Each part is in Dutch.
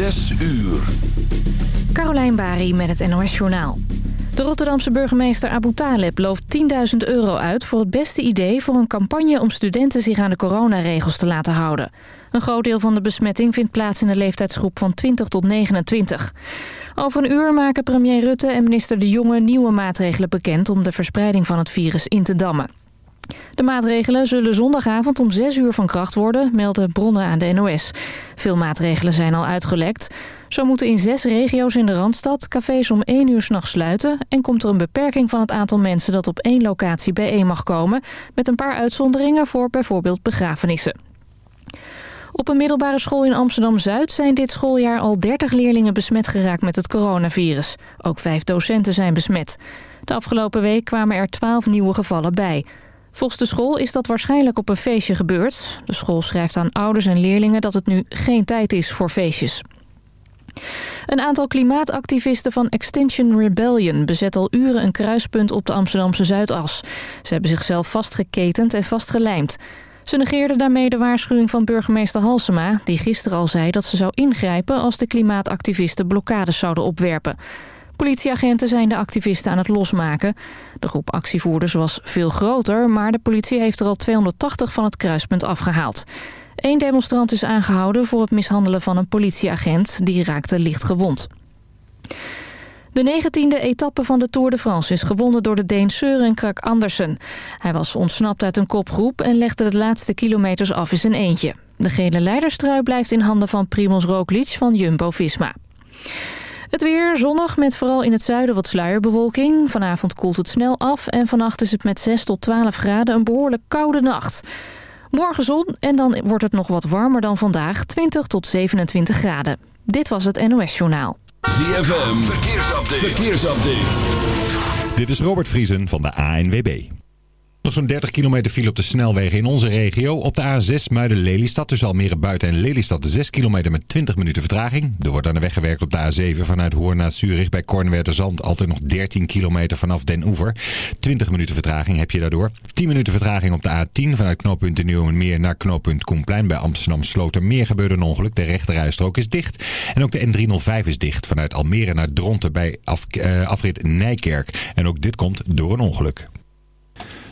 Zes uur. Carolijn Bari met het NOS Journaal. De Rotterdamse burgemeester Abu Taleb looft 10.000 euro uit... voor het beste idee voor een campagne om studenten zich aan de coronaregels te laten houden. Een groot deel van de besmetting vindt plaats in de leeftijdsgroep van 20 tot 29. Over een uur maken premier Rutte en minister De Jonge nieuwe maatregelen bekend... om de verspreiding van het virus in te dammen. De maatregelen zullen zondagavond om 6 uur van kracht worden, melden bronnen aan de NOS. Veel maatregelen zijn al uitgelekt. Zo moeten in zes regio's in de Randstad cafés om 1 uur s'nachts sluiten... en komt er een beperking van het aantal mensen dat op één locatie bijeen mag komen... met een paar uitzonderingen voor bijvoorbeeld begrafenissen. Op een middelbare school in Amsterdam-Zuid zijn dit schooljaar al 30 leerlingen besmet geraakt met het coronavirus. Ook vijf docenten zijn besmet. De afgelopen week kwamen er 12 nieuwe gevallen bij. Volgens de school is dat waarschijnlijk op een feestje gebeurd. De school schrijft aan ouders en leerlingen dat het nu geen tijd is voor feestjes. Een aantal klimaatactivisten van Extinction Rebellion bezet al uren een kruispunt op de Amsterdamse Zuidas. Ze hebben zichzelf vastgeketend en vastgelijmd. Ze negeerden daarmee de waarschuwing van burgemeester Halsema... die gisteren al zei dat ze zou ingrijpen als de klimaatactivisten blokkades zouden opwerpen. Politieagenten zijn de activisten aan het losmaken. De groep actievoerders was veel groter, maar de politie heeft er al 280 van het kruispunt afgehaald. Eén demonstrant is aangehouden voor het mishandelen van een politieagent. Die raakte licht gewond. De negentiende etappe van de Tour de France is gewonnen door de Deen Søren Krak Andersen. Hij was ontsnapt uit een kopgroep en legde de laatste kilometers af in zijn eentje. De gele leiderstrui blijft in handen van Primoz Roglic van Jumbo-Visma. Het weer zonnig met vooral in het zuiden wat sluierbewolking. Vanavond koelt het snel af en vannacht is het met 6 tot 12 graden een behoorlijk koude nacht. Morgen zon en dan wordt het nog wat warmer dan vandaag, 20 tot 27 graden. Dit was het NOS Journaal. ZFM, verkeersupdate. verkeersupdate. Dit is Robert Vriesen van de ANWB. Nog zo'n 30 kilometer file op de snelwegen in onze regio. Op de A6 Muiden-Lelystad tussen Almere Buiten en Lelystad 6 kilometer met 20 minuten vertraging. Er wordt aan de weg gewerkt op de A7 vanuit Hoorn naar Zurich bij Zand. Altijd nog 13 kilometer vanaf Den Oever. 20 minuten vertraging heb je daardoor. 10 minuten vertraging op de A10 vanuit knooppunt de Nieuwenmeer naar knooppunt Koenplein. Bij Amsterdam Slotermeer gebeurde een ongeluk. De rechterrijstrook is dicht. En ook de N305 is dicht vanuit Almere naar Dronten bij af, uh, afrit Nijkerk. En ook dit komt door een ongeluk.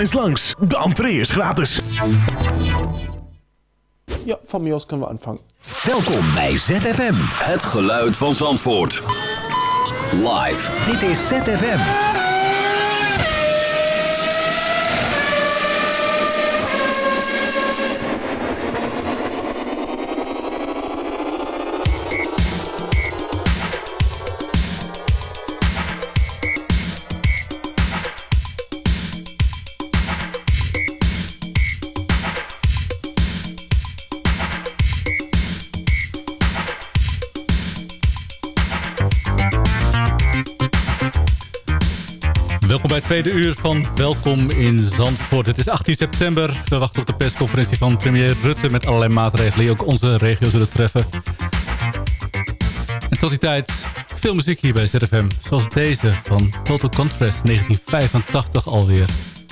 Eens langs, de entree is gratis. Ja, van mir aus können wir anfangen. Welkom bij ZFM. Het geluid van Zandvoort. Live. Dit is ZFM. Tweede uur van Welkom in Zandvoort. Het is 18 september. We wachten op de persconferentie van premier Rutte... met allerlei maatregelen die ook onze regio zullen treffen. En tot die tijd veel muziek hier bij ZFM. Zoals deze van Total Contrast 1985 alweer.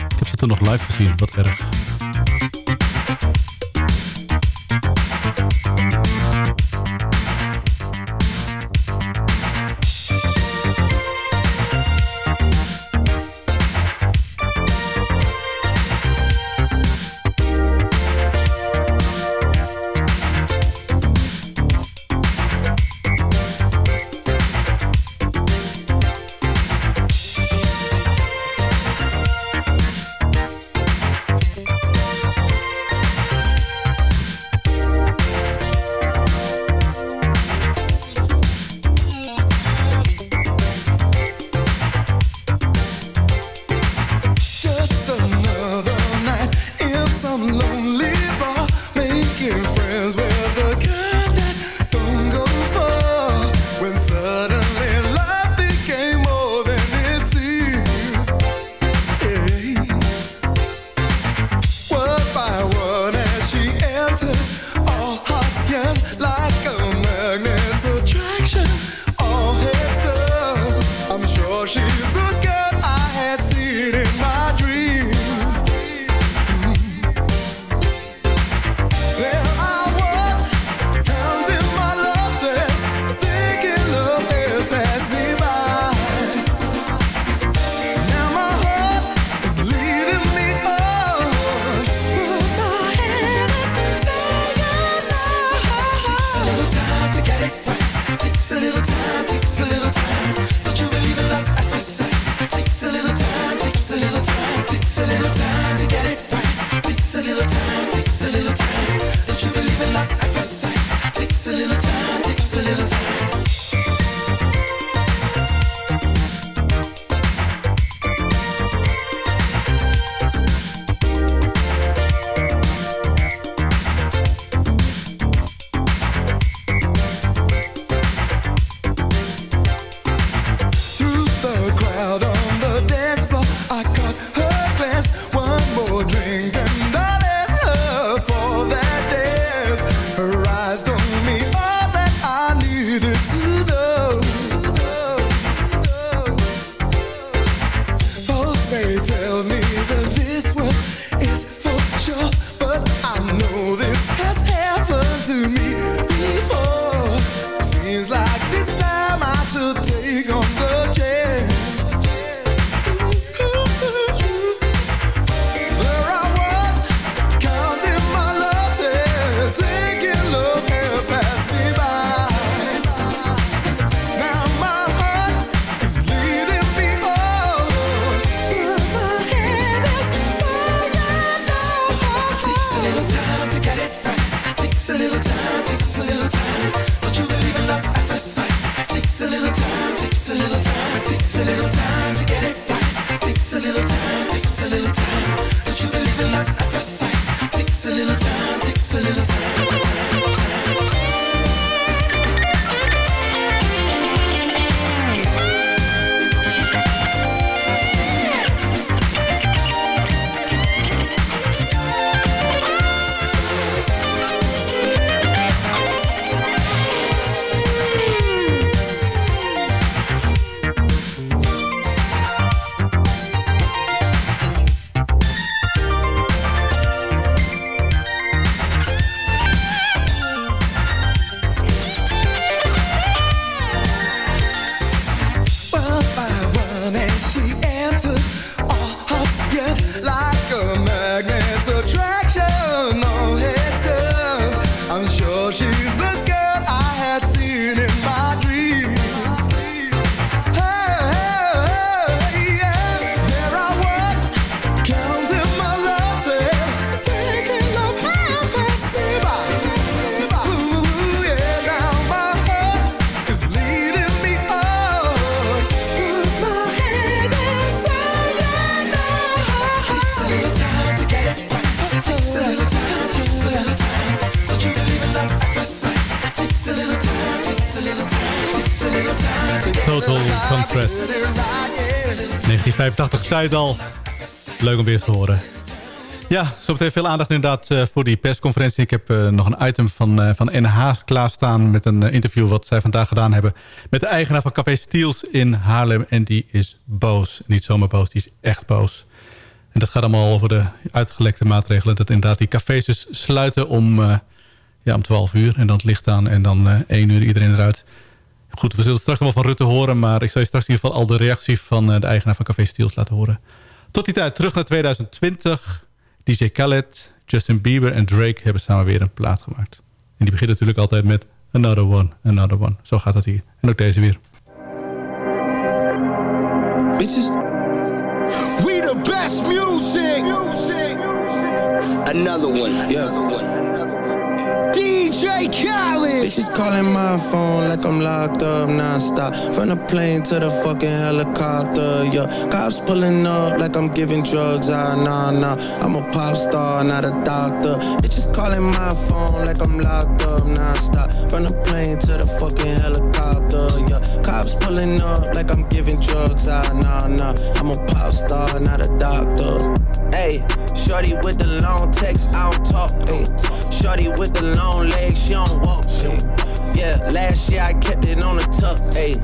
Ik heb ze toen nog live gezien, wat erg. Zei het al. Leuk om weer te horen. Ja, zometeen veel aandacht inderdaad eh, voor die persconferentie. Ik heb eh, nog een item van, eh, van NH klaarstaan... met een interview wat zij vandaag gedaan hebben... met de eigenaar van Café Steels in Haarlem. En die is boos. Niet zomaar boos, die is echt boos. En dat gaat allemaal over de uitgelekte maatregelen. Dat inderdaad die cafés dus sluiten om, ja, om 12 uur. En dan het licht aan en dan eh 1 uur iedereen eruit. Goed, we zullen straks nog wel van Rutte horen... maar ik zal je straks in ieder geval al de reactie van eh, de eigenaar van Café Steels laten horen. Tot die tijd, terug naar 2020. DJ Khaled, Justin Bieber en Drake hebben samen weer een plaat gemaakt. En die begint natuurlijk altijd met Another One, Another One. Zo gaat dat hier. En ook deze weer. Bitches. We the best music. Another one. Yeah. DJ Khaled. Bitches calling my phone like I'm locked up nonstop. From the plane to the fucking helicopter. Yeah. Cops pulling up like I'm giving drugs. Ah, nah, nah. I'm a pop star, not a doctor. Bitches calling my phone like I'm locked up nonstop. From the plane to the fucking helicopter. Yeah. Cops pulling up like I'm giving drugs. Ah, nah, nah. I'm a pop star, not a doctor. Hey, shorty with the long text, I don't talk. Ay. Shorty with the long legs, she don't walk. Ay. Yeah, last year I kept it on the tuck. Ay.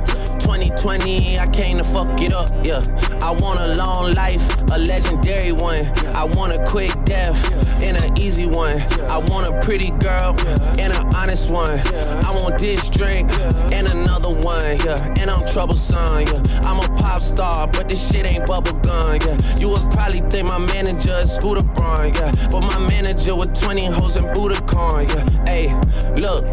2020 I came to fuck it up, yeah. I want a long life, a legendary one. I want a quick death and an easy one. I want a pretty girl and an honest one. I want this drink and another one, yeah. And I'm troublesome, yeah. I'm a pop star, but this shit ain't bubble gum, yeah. You would probably think my manager is Scooter Braun, yeah. But my manager with 20 hoes and Budokan, yeah. Hey, look,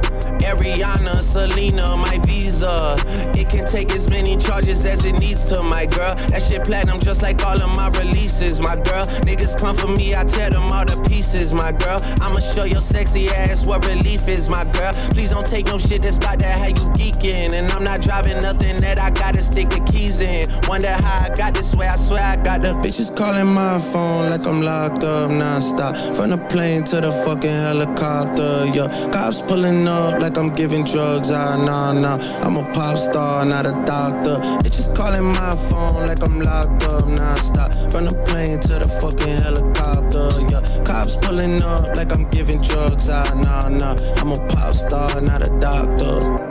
Ariana, Selena, my visa. It can take many charges as it needs to, my girl. That shit platinum just like all of my releases, my girl. Niggas come for me, I tear them all to pieces, my girl. I'ma show your sexy ass what relief is, my girl. Please don't take no shit that's about that how you geeking. And I'm not driving nothing that I gotta stick the keys in. Wonder how I got this way, I swear I got the bitches calling my phone like I'm locked up nonstop. From the plane to the fucking helicopter, yeah. Cops pulling up like I'm giving drugs, ah, nah, nah. I'm a pop star, not a doctor. Bitches calling my phone like I'm locked up nonstop. From the plane to the fucking helicopter, yeah. Cops pulling up like I'm giving drugs, ah, nah, nah. I'm a pop star, not a doctor.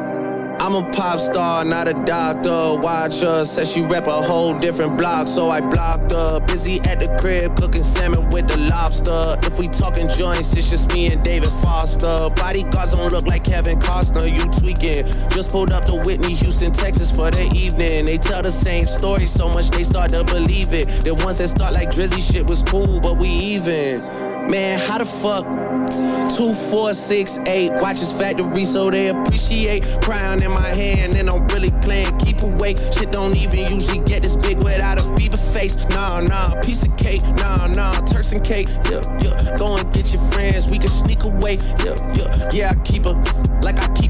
I'm a pop star, not a doctor. Watch her, said she rep a whole different block, so I blocked her. Busy at the crib, cooking salmon with the lobster. If we talking joints, it's just me and David Foster. Bodyguards don't look like Kevin Costner, you tweaking. Just pulled up to Whitney, Houston, Texas for the evening. They tell the same story so much they start to believe it. The ones that start like Drizzy shit was cool, but we even. Man, how the fuck? Two, four, six, eight. Watches factory so they appreciate. Crown in my hand and I'm really playing keep away. Shit don't even usually get this big without a Bieber face. Nah, nah, piece of cake. Nah, nah, Turks and cake. Yeah, yeah. Go and get your friends. We can sneak away. Yeah, yeah. Yeah, I keep I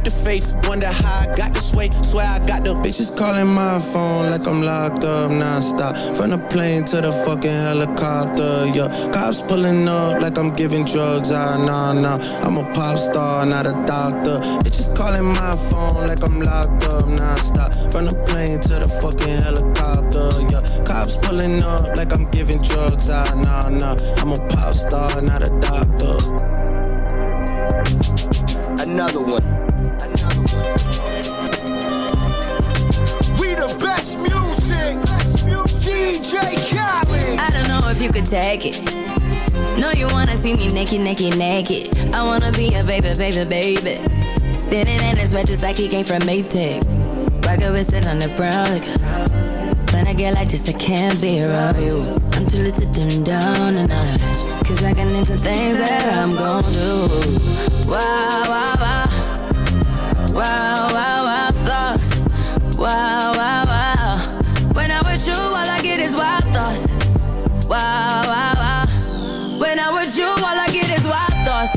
keep the faith. Wonder how I got this way. Swear I got the bitches calling my phone like I'm locked up nonstop. From the plane to the fucking helicopter. Yeah, cops pulling up like I'm giving drugs. Ah, nah, nah. I'm a pop star, not a doctor. Bitches calling my phone like I'm locked up nonstop. From the plane to the fucking helicopter. Yeah, cops pulling up like I'm giving drugs. Ah, nah, nah. I'm a pop star, not a doctor. Take it. No, you wanna see me naked, naked, naked. I wanna be a baby, baby, baby. Spinning in his red just like he came from Maytag. Rocket with it on the brown liquor. When I get like this, I can't be around you. I'm too little to dim down a notch. Cause I can into things that I'm gon' do. Wow, wow, wow. Wow, wow, wow, thoughts. Wow, wow, wow. When I'm with you, all I get is wild. Wow, wow, wow. When I'm with you, all I get is wild thoughts.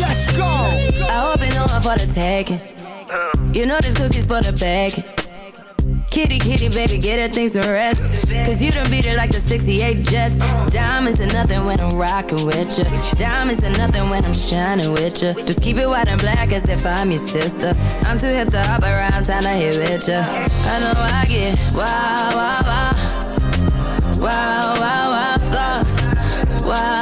Let's go. I hope you know I'm for the taking. You know this cookie's for the bag. Kitty, kitty, baby, get her things to rest. Cause you done beat it like the 68 Jets. Diamonds are nothing when I'm rocking with you. Diamonds are nothing when I'm shining with you. Just keep it white and black as if I'm your sister. I'm too hip to hop around, time to hit with you. I know I get wow, wow. Wow, wow, wow, thoughts. Wow.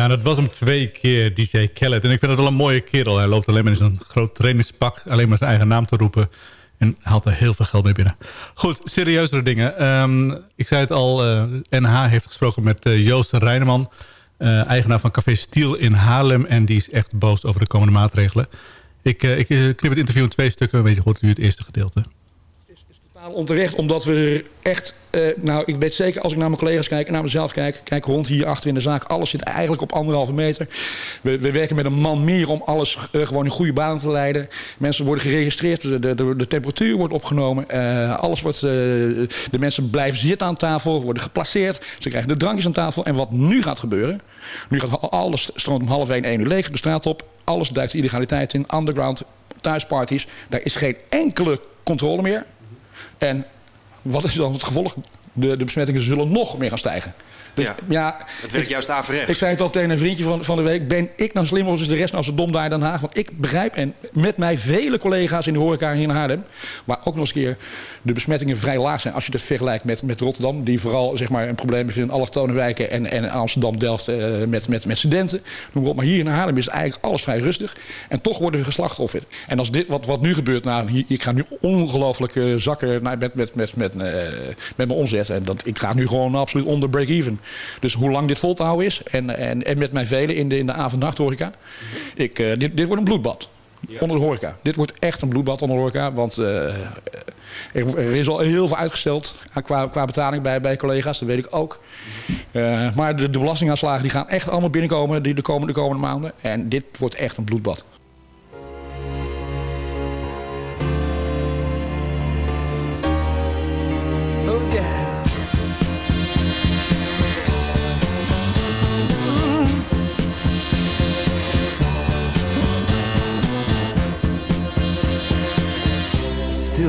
Ja, dat was hem twee keer, DJ Khaled. En ik vind het wel een mooie kerel. Hij loopt alleen maar in zijn groot trainingspak. Alleen maar zijn eigen naam te roepen. En haalt er heel veel geld mee binnen. Goed, serieuzere dingen. Ehm, ik zei het al, eh, NH heeft gesproken met eh, Joost Rijneman. eh, eigenaar van Café Stiel in Haarlem. En die is echt boos over de komende maatregelen. Ik, eh, ik eh, knip het interview in twee stukken. Een beetje goed nu het eerste gedeelte. Onterecht, omdat we echt... eh, nou, ik weet zeker, als ik naar mijn collega's kijk en naar mezelf kijk... kijk rond hier achter in de zaak, alles zit eigenlijk op anderhalve meter. We, we werken met een man meer om alles eh, gewoon in goede banen te leiden. Mensen worden geregistreerd, de, de, de temperatuur wordt opgenomen. eh, alles wordt... de mensen blijven zitten aan tafel, worden geplaceerd. Ze krijgen de drankjes aan tafel. En wat nu gaat gebeuren... Nu gaat alles stroomt om half één, één uur leeg de straat op. Alles duikt illegaliteit in, underground, thuisparties. Daar is geen enkele controle meer. En wat is dan het gevolg? De, de besmettingen zullen nog meer gaan stijgen. Dus, ja, Het werkt ik- juist averechts. Ik zei het al tegen een vriendje van, van de week. Ben ik nou slim of is de rest nou zo dom daar in Den Haag? Want ik begrijp, en met mij vele collega's in de horeca hier in Haarlem... waar ook nog eens een keer de besmettingen vrij laag zijn... als je dat vergelijkt met, met Rotterdam... die vooral zeg maar, een probleem heeft in allochtone wijken... en, en Amsterdam, Delft eh, met, met, met studenten. Noem maar op. Maar hier in Haarlem is eigenlijk alles vrij rustig. En toch worden we geslachtofferd. En als dit, wat, wat nu gebeurt... Nou, hier- ik ga nu ongelooflijk eh, zakken nou, met, met, met, met, eh, met mijn omzet. En dat, ik ga nu gewoon absoluut onder break-even. Dus hoe lang dit vol te houden is... en, en, en met mij velen in de, in de avond-nacht-horeca... Ik, eh, dit, dit wordt een bloedbad. Onder de horeca. Dit wordt echt een bloedbad onder de horeca. Want eh, er, er is al heel veel uitgesteld aan- qua, qua betaling bij, bij collega's. Dat weet ik ook. Eh, maar de, de belastingaanslagen die gaan echt allemaal binnenkomen die de, komende, de komende maanden. En dit wordt echt een bloedbad.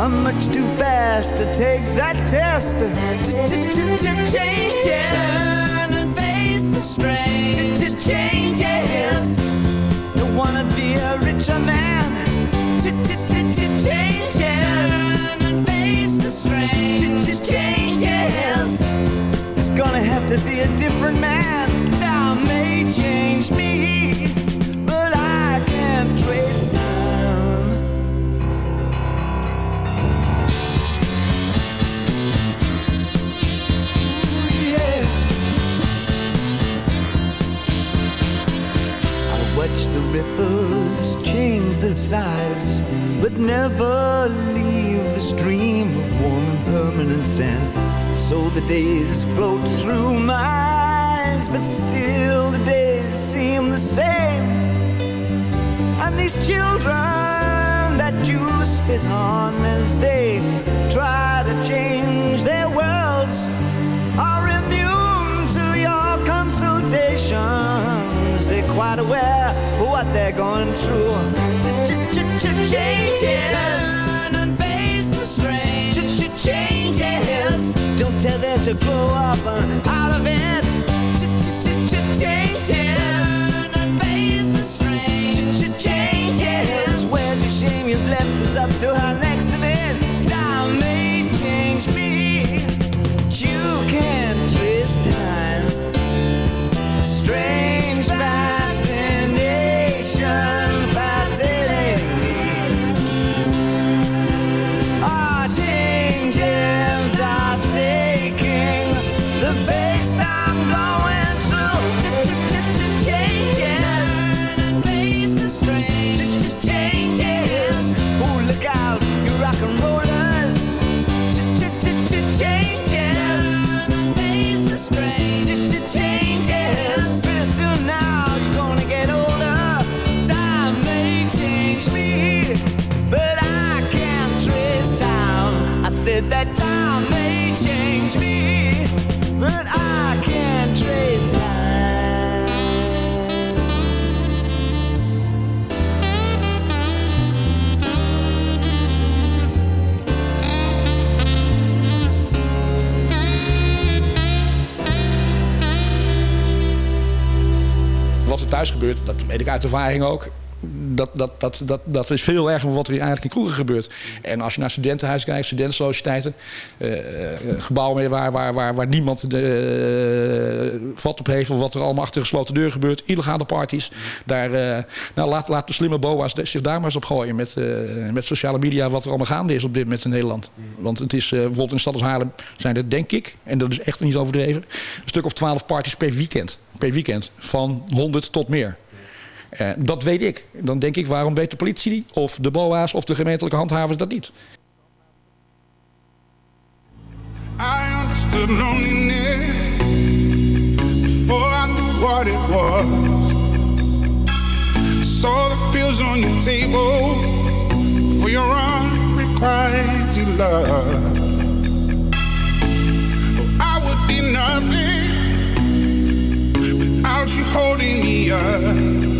I'm much too fast to take that test. To, to, to, to change it. Turn and face the strain. To, to change it. Don't wanna be a richer man. Ripples change the sides, but never leave the stream of warm and permanent sand. So the days float through my eyes, but still the days seem the same. And these children that you spit on as they try to change their worlds are immune to your consultations. They're quite aware they're going through. Changes. Turn and face the strange. Changes. Don't tell them to grow up uh, out of it. Uit ervaring ook. Dat, dat, dat, dat, dat is veel erger wat er eigenlijk in kroegen gebeurt. En als je naar studentenhuis kijkt, studentensociëteiten... eh, eh, gebouwen waar, waar, waar, waar niemand de, eh, vat op heeft... of wat er allemaal achter gesloten deur gebeurt. Illegale parties. Daar, nou, laat, laat de slimme boa's zich daar maar eens op gooien... Met, sociale media wat er allemaal gaande is op dit moment in Nederland. Want het is bijvoorbeeld in de stad Haarlem zijn er denk ik... en dat is echt niet overdreven... een stuk of twaalf parties per weekend. Per weekend. Van 100 tot meer. Eh, dat weet ik. Dan denk ik, waarom weet de politie of de BOA's of de gemeentelijke handhavers dat niet? I understood loneliness before I knew what it was. I saw the pills on your table for your unrequited love. Oh, I would be nothing without you holding me up.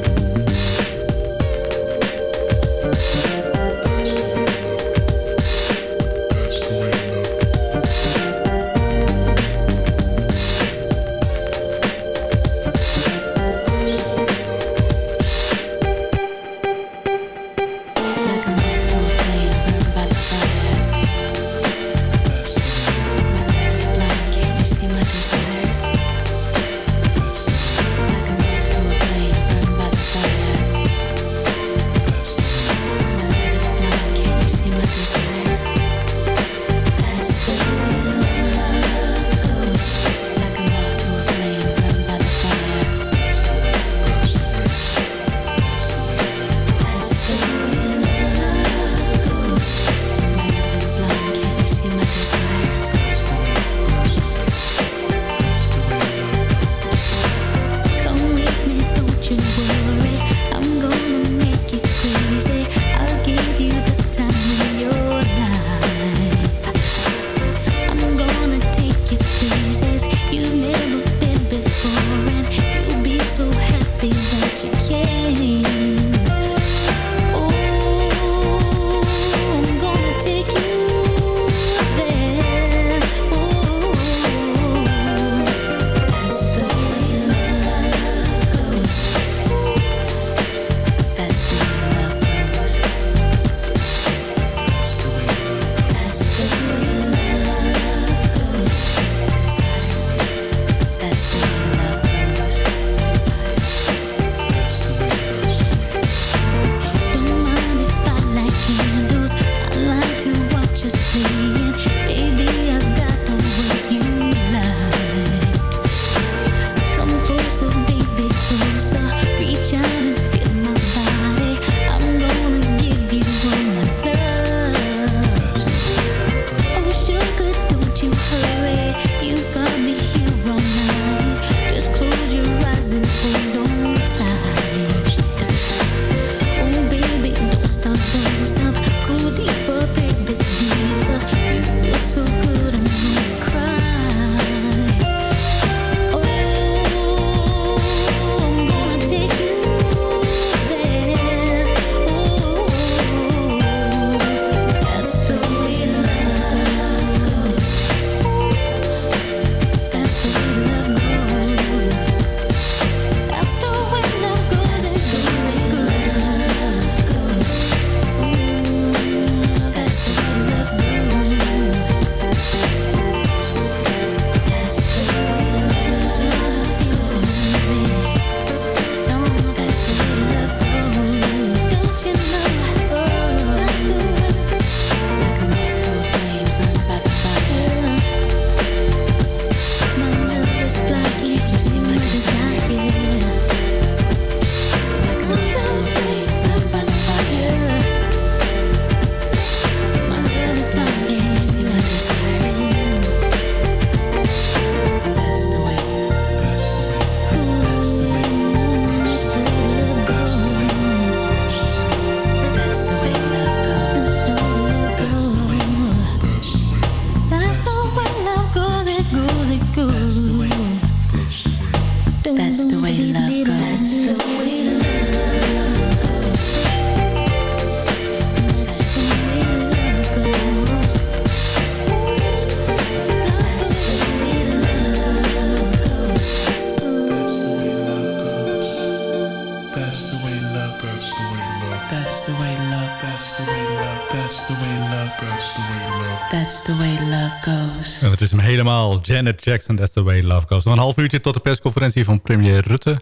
Helemaal. Janet Jackson, That's the way love goes. Nog een half uurtje tot de persconferentie van premier Rutte.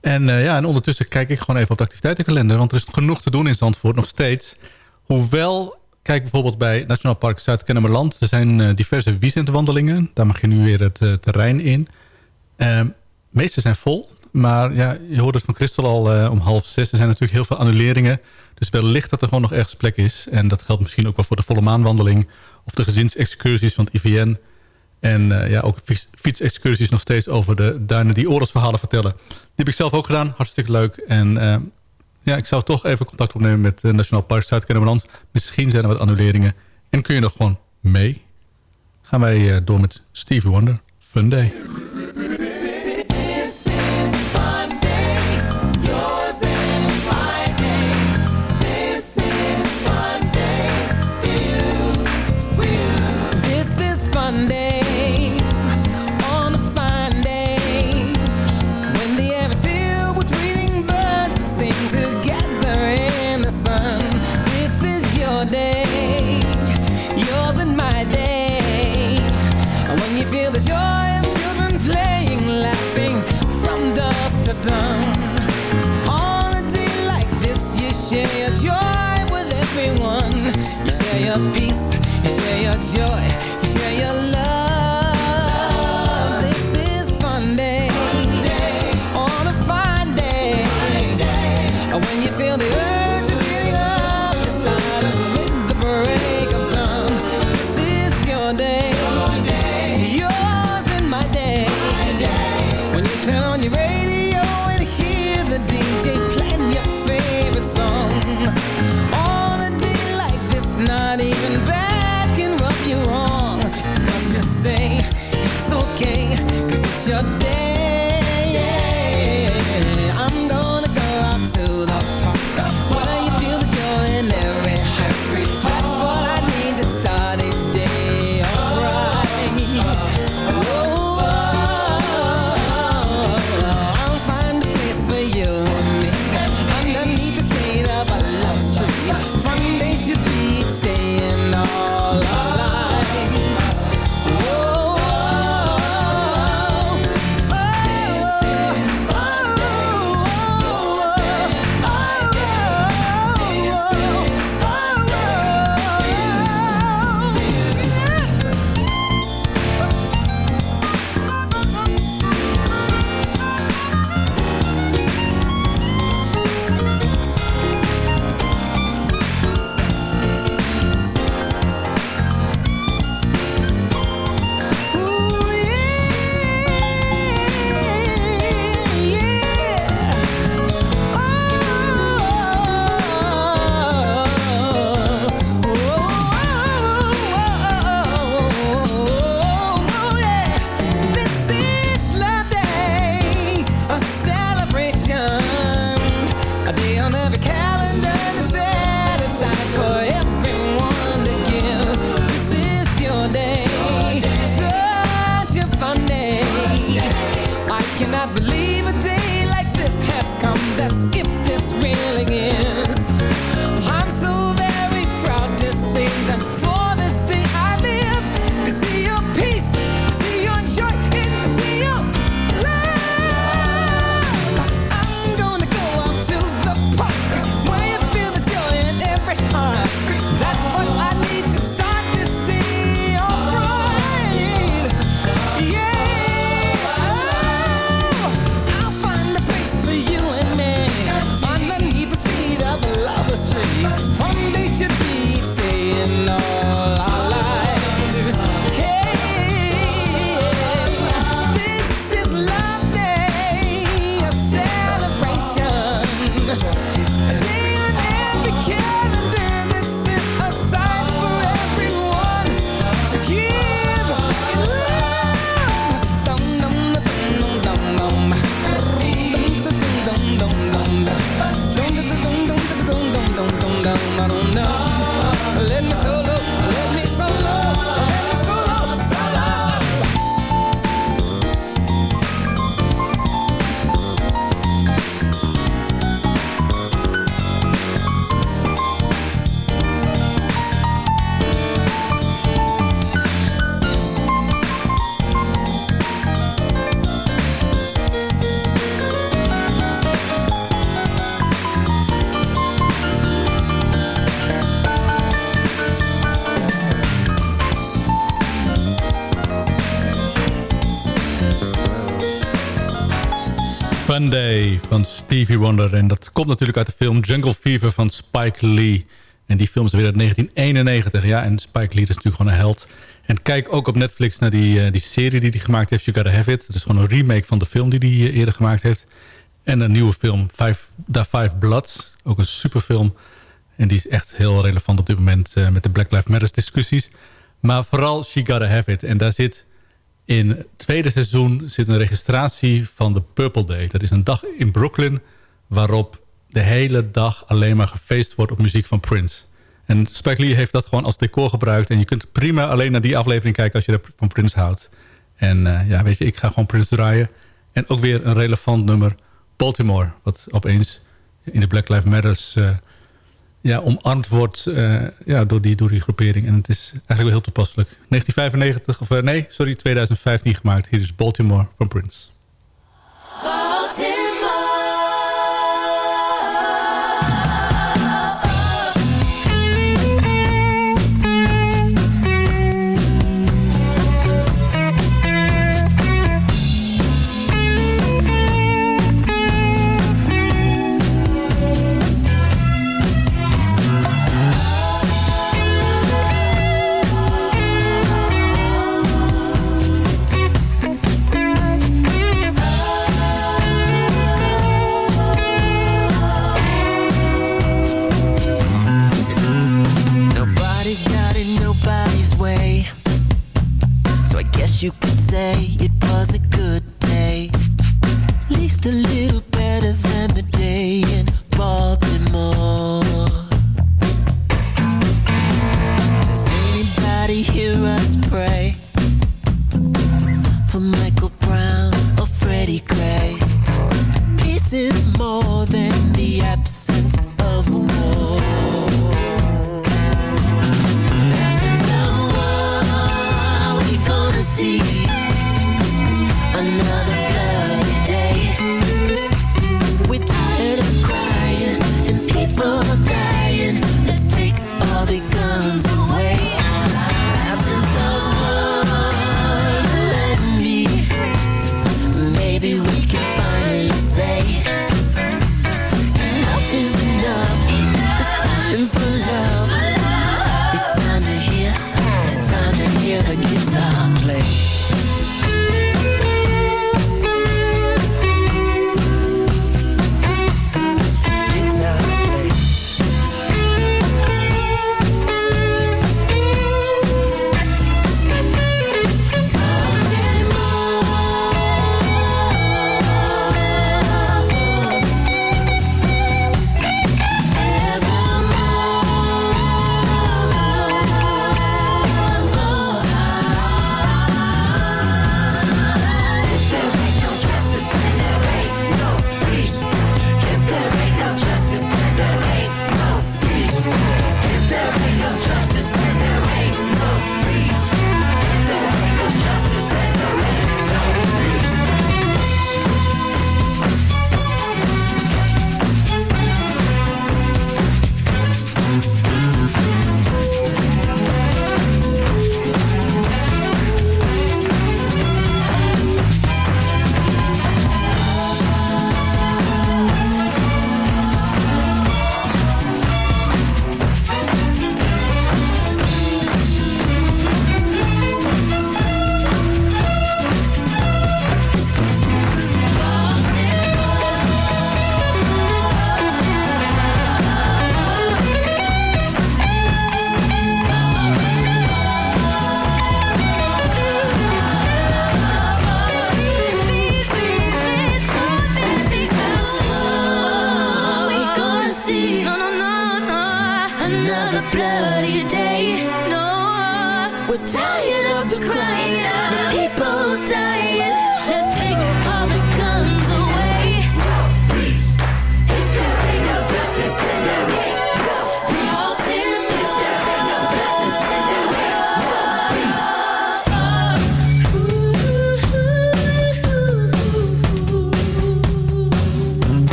En, eh, ja, en ondertussen kijk ik gewoon even op de activiteitenkalender. Want er is genoeg te doen in Zandvoort, nog steeds. Hoewel, kijk bijvoorbeeld bij Nationaal Park Zuid-Kennemerland. Er zijn eh, diverse weekendwandelingen. Daar mag je nu weer het eh, terrein in. Ehm, de meeste zijn vol. Maar ja, je hoort het van Christel al om half zes. Er zijn natuurlijk heel veel annuleringen. Dus wellicht dat er gewoon nog ergens plek is. En dat geldt misschien ook wel voor de volle maanwandeling. Of de gezinsexcursies van het IVN. En eh, ja, ook fiets- fietsexcursies nog steeds over de duinen die oorlogsverhalen vertellen. Die heb ik zelf ook gedaan. Hartstikke leuk. En eh, ja, ik zou toch even contact opnemen met het Nationaal Park Zuid-Kennemerland. Misschien zijn er wat annuleringen. En kun je nog gewoon mee. Gaan wij door met Stevie Wonder. Fun Day. The joy of children playing, laughing from dusk to dawn. On a day like this, you share your joy with everyone. You share your peace, you share your joy, you share your love. Fun Day van Stevie Wonder. En dat komt natuurlijk uit de film Jungle Fever van Spike Lee. En die film is weer uit 1991. Ja, en Spike Lee is natuurlijk gewoon een held. En kijk ook op Netflix naar die, eh, die serie die hij gemaakt heeft, You Gotta Have It. Dat is gewoon een remake van de film die hij eh, eerder gemaakt heeft. En een nieuwe film, Five, The Five Bloods. Ook een superfilm. En die is echt heel relevant op dit moment eh, met de Black Lives Matter discussies. Maar vooral She Gotta Have It. En daar zit in het tweede seizoen zit een registratie van de Purple Day. Dat is een dag in Brooklyn waarop de hele dag alleen maar gefeest wordt op muziek van Prince. En Spike Lee heeft dat gewoon als decor gebruikt. En je kunt prima alleen naar die aflevering kijken als je van Prince houdt. En eh, ja, weet je, ik ga gewoon Prince draaien. En ook weer een relevant nummer, Baltimore. Wat opeens in de Black Lives Matters eh, ja, omarmd wordt eh, ja, door, die, door die groepering. En het is eigenlijk wel heel toepasselijk. 1995, of eh, nee, sorry, 2015 gemaakt. Hier is Baltimore van Prince. Nobody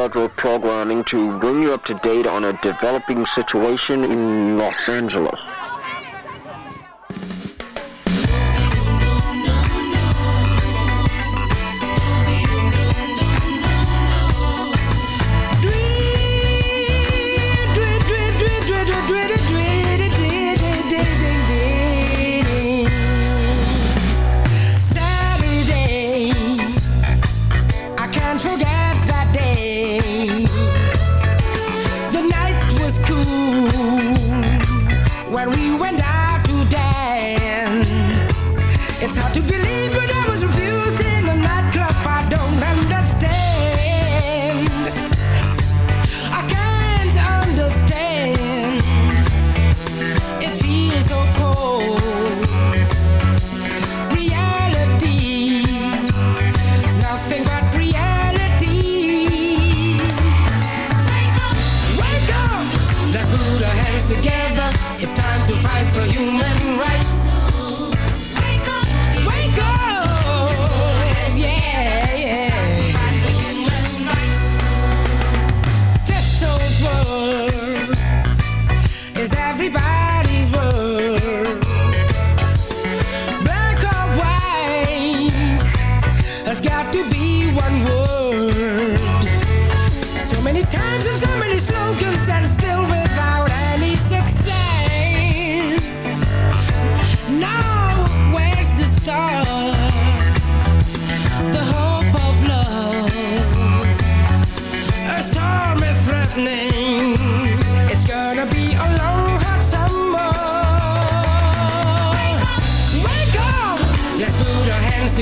scheduled programming to bring you up to date on a developing situation in Los Angeles.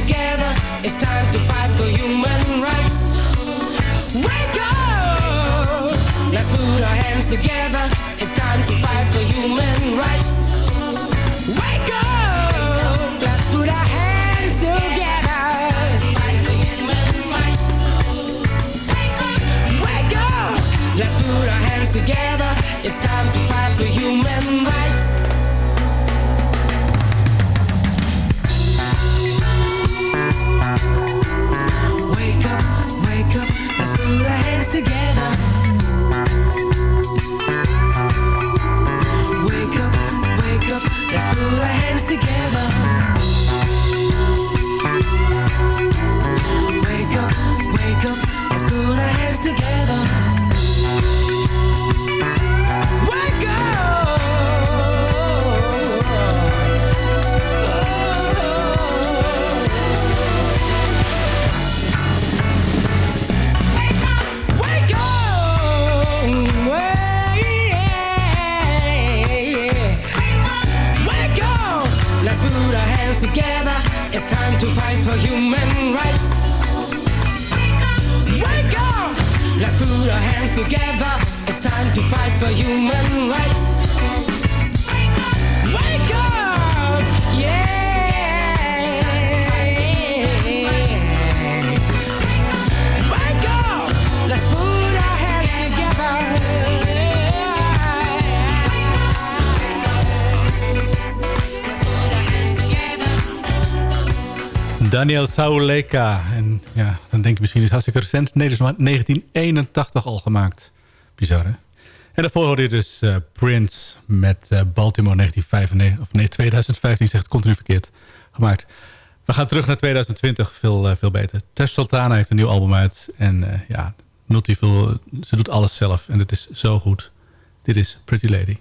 Together. It's time to fight for human rights. Wake up! Let's put our hands together. It's time to fight for human rights. Wake up! Let's put our hands together. Let's put our hands together. It's time to fight for human rights. Together. Time to fight for human rights. Wake up! Let's put our hands together. It's time to fight for human rights. Daniel Sauleka. En ja, dan denk je misschien, is hartstikke recent. Nee, dat is maar 1981 al gemaakt. Bizar, hè? En daarvoor hoorde je dus eh, Prince met eh, Baltimore 1995. Of nee, 2015 zegt continu verkeerd gemaakt. We gaan terug naar 2020, veel, eh, veel beter. Tess Sultana heeft een nieuw album uit. En ja, multiple, ze doet alles zelf. En het is zo goed. Dit is Pretty Lady.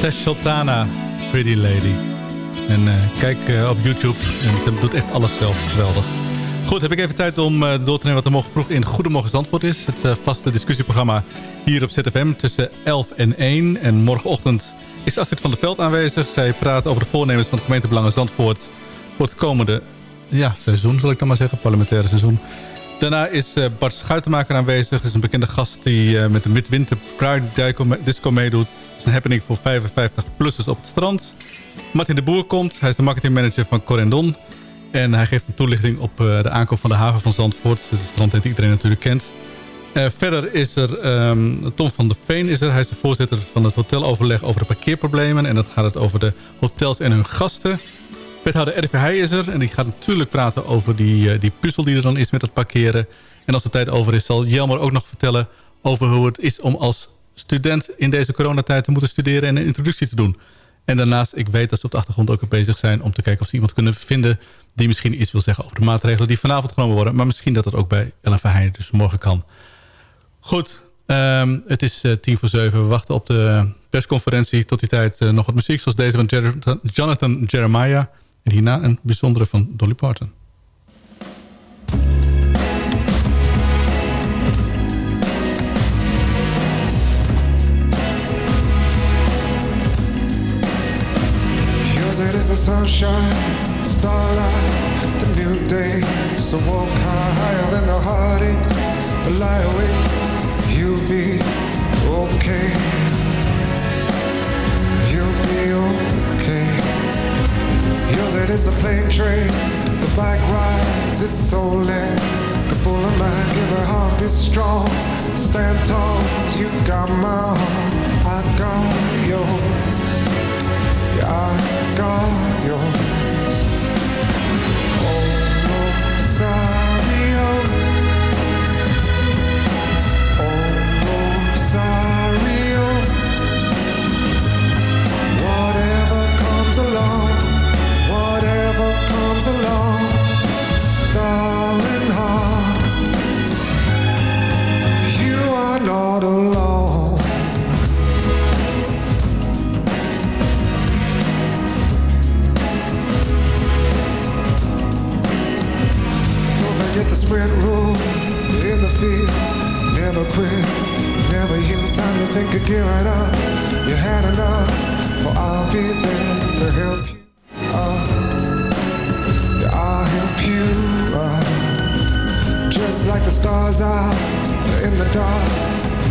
Tess Sultana, Pretty Lady. En eh, kijk eh, op YouTube. En ze doet echt alles zelf. Geweldig. Goed, heb ik even tijd om eh, door te nemen wat er morgen vroeg in Goedemorgen Zandvoort is. Het vaste discussieprogramma hier op ZFM tussen 11 en 1. En morgenochtend is Astrid van der Veld aanwezig. Zij praat over de voornemens van de gemeentebelangen Zandvoort... voor het komende ja, seizoen, zal ik dan maar zeggen. Parlementaire seizoen. Daarna is eh, Bart Schuitenmaker aanwezig. Is een bekende gast die eh, met de Midwinter Pride Disco- meedoet. Het is een happening voor 55-plussers op het strand. Martin de Boer komt. Hij is de marketingmanager van Corendon. En hij geeft een toelichting op eh, de aankoop van de haven van Zandvoort. Het strand dat iedereen natuurlijk kent. Verder is er ehm, Tom van der Veen. Is er. Hij is de voorzitter van het hoteloverleg over de parkeerproblemen. En dat gaat het over de hotels en hun gasten. Wethouder Erwin is er. En die gaat natuurlijk praten over die, eh, die puzzel die er dan is met het parkeren. En als de tijd over is, zal Jelmer ook nog vertellen... over hoe het is om als student in deze coronatijd te moeten studeren... en een introductie te doen. En daarnaast, ik weet dat ze op de achtergrond ook bezig zijn... om te kijken of ze iemand kunnen vinden die misschien iets wil zeggen... over de maatregelen die vanavond genomen worden. Maar misschien dat het ook bij Ellen dus morgen kan. Goed, ehm, het is eh, tien voor zeven. We wachten op de persconferentie. Tot die tijd eh, nog wat muziek, zoals deze van Jonathan Jeremiah. En hierna een bijzondere van Dolly Parton. It is the sunshine, starlight, the new day. So walk high, higher than the heartaches, the lie awake. You'll be okay. You'll be okay. Yours it is a plane train, the bike rides, it's so lit. Be full of mind, give her heart, be strong. Stand tall, you got my heart, I got yours. Yeah, I got yours. Not alone. Don't forget the sprint rule in the field. Never quit, never you. Time to think of giving up. You had enough, for I'll be there to help you. up. yeah, I'll help you up. Just like the stars are in the dark,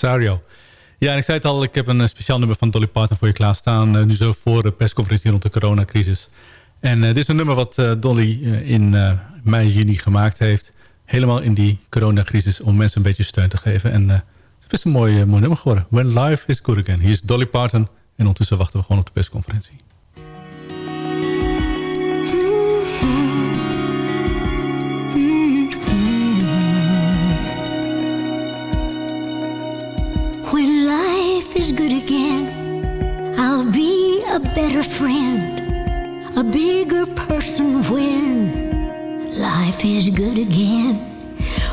Rosario. Ja, en ik zei het al, ik heb een eh, speciaal nummer van Dolly Parton voor je klaarstaan. Uh, nu zo voor de persconferentie rond de coronacrisis. En uh, dit is een nummer wat Dolly in mei, juni gemaakt heeft. Helemaal in die coronacrisis om mensen een beetje steun te geven. En het is best een mooi, mooi nummer geworden. When Life is Good Again. Hier is Dolly Parton. En ondertussen wachten we gewoon op de persconferentie. Is good again, I'll be a better friend, a bigger person when life is good again.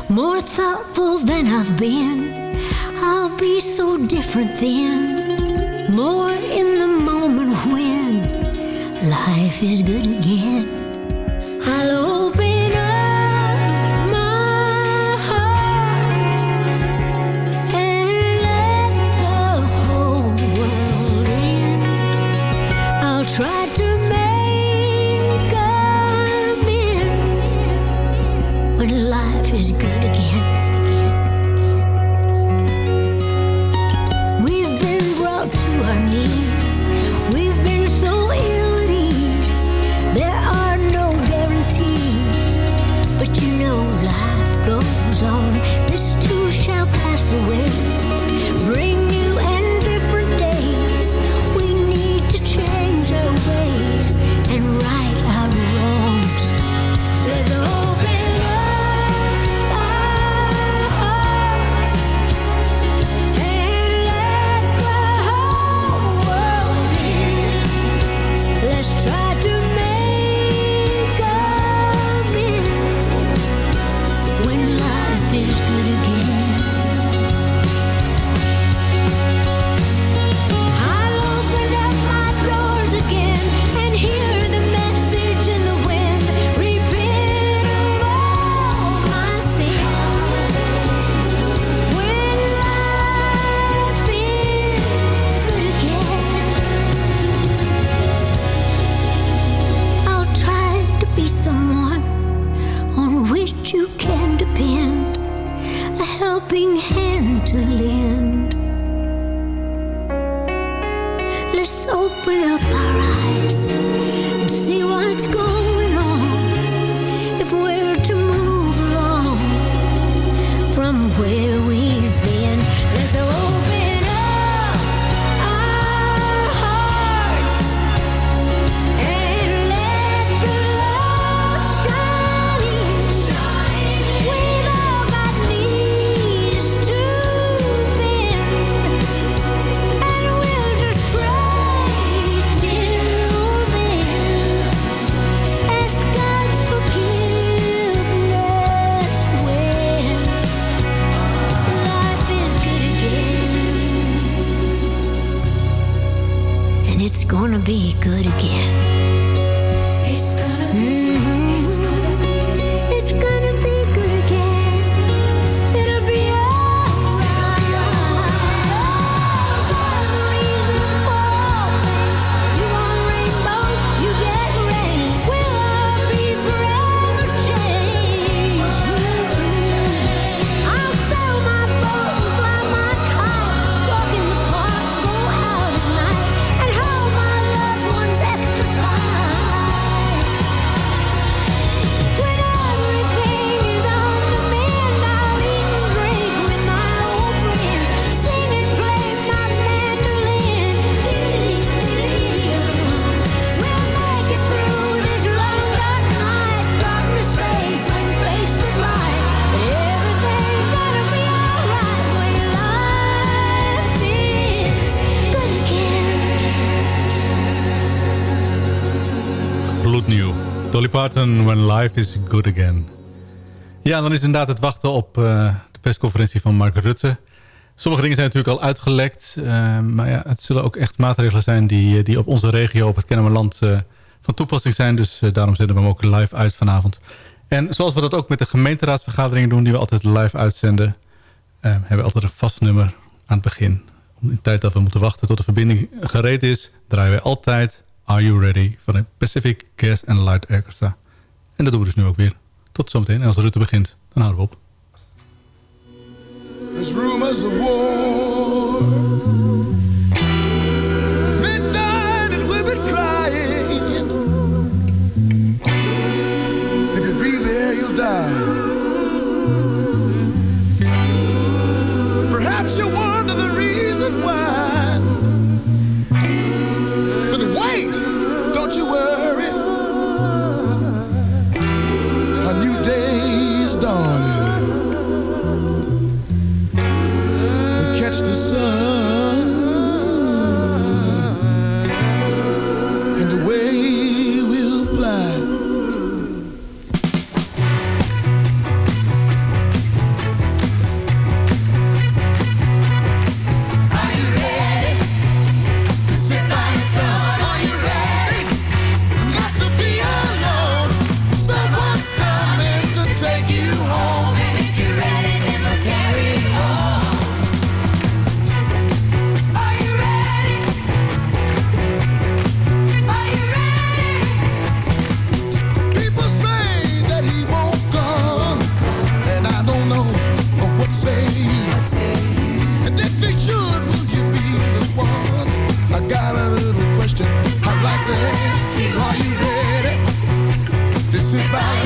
More thoughtful than I've been, I'll be so different then. More in the moment when life is good again. I'll If we're to move along from where we've Life is Good Again. Ja, dan is inderdaad het wachten op eh, de persconferentie van Mark Rutte. Sommige dingen zijn natuurlijk al uitgelekt. eh, maar ja, het zullen ook echt maatregelen zijn die, eh, die op onze regio, op het Kennemerland, eh, van toepassing zijn. Dus daarom zetten we hem ook live uit vanavond. En zoals we dat ook met de gemeenteraadsvergaderingen doen, die we altijd live uitzenden, hebben we altijd een vast nummer aan het begin. In de tijd dat we moeten wachten tot de verbinding gereed is, draaien wij altijd Are You Ready van de Pacific Gas and Light Orchestra. En dat doen we dus nu ook weer. Tot zometeen. En als Rutte begint, dan houden we op. the sun.